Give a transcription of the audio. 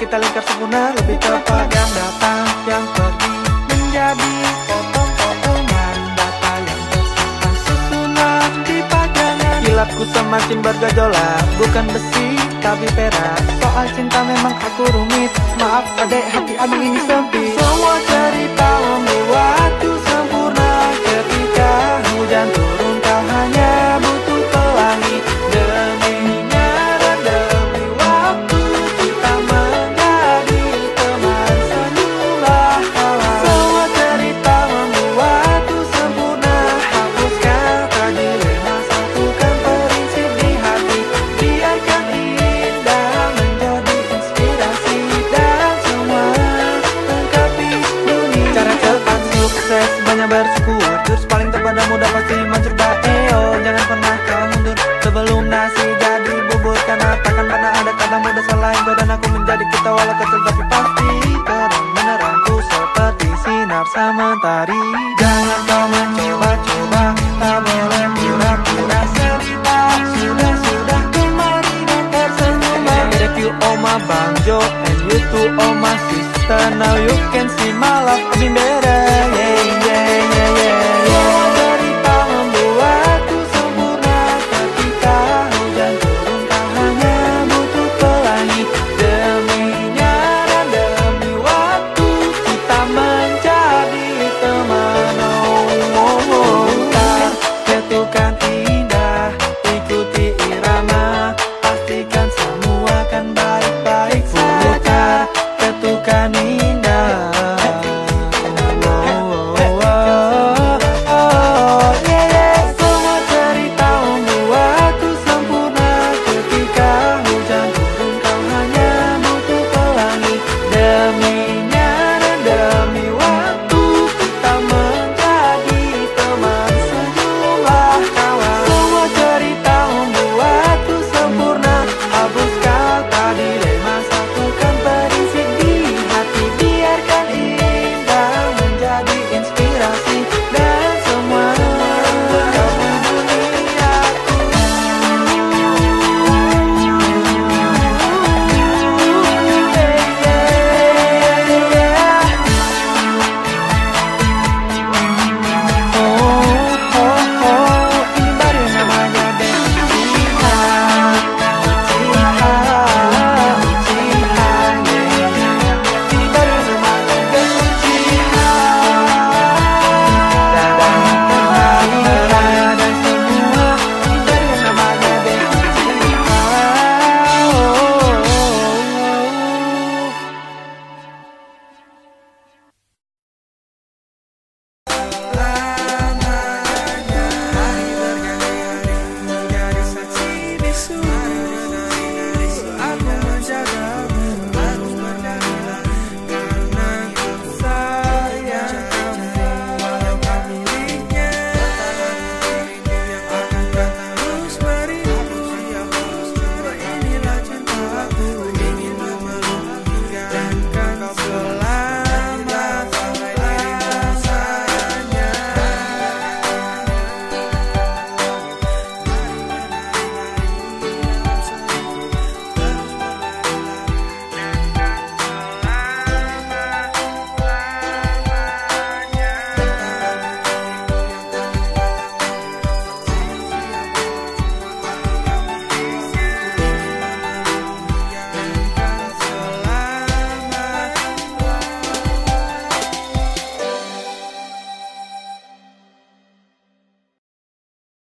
Kita lingkar sempurna lebih tepat Yang datang, yang pergi Menjadi potong-potongan Data yang tersimpan susunan di pajangan. Kilatku semakin bergejolak Bukan besi, tapi perak. Soal cinta memang aku rumit Maaf adek, hati abang ini sempit. Semua cerita kata mudah selain kau dan aku menjadi kita Walau kecil tapi pasti terang menerangku Seperti sinar sementari. Jangan kau mencoba-coba Tak boleh pura-pura cerita. Sudah-sudah kemari dan tersenyum. If you all my banjo And you two all my sister. Now you can see my love I've been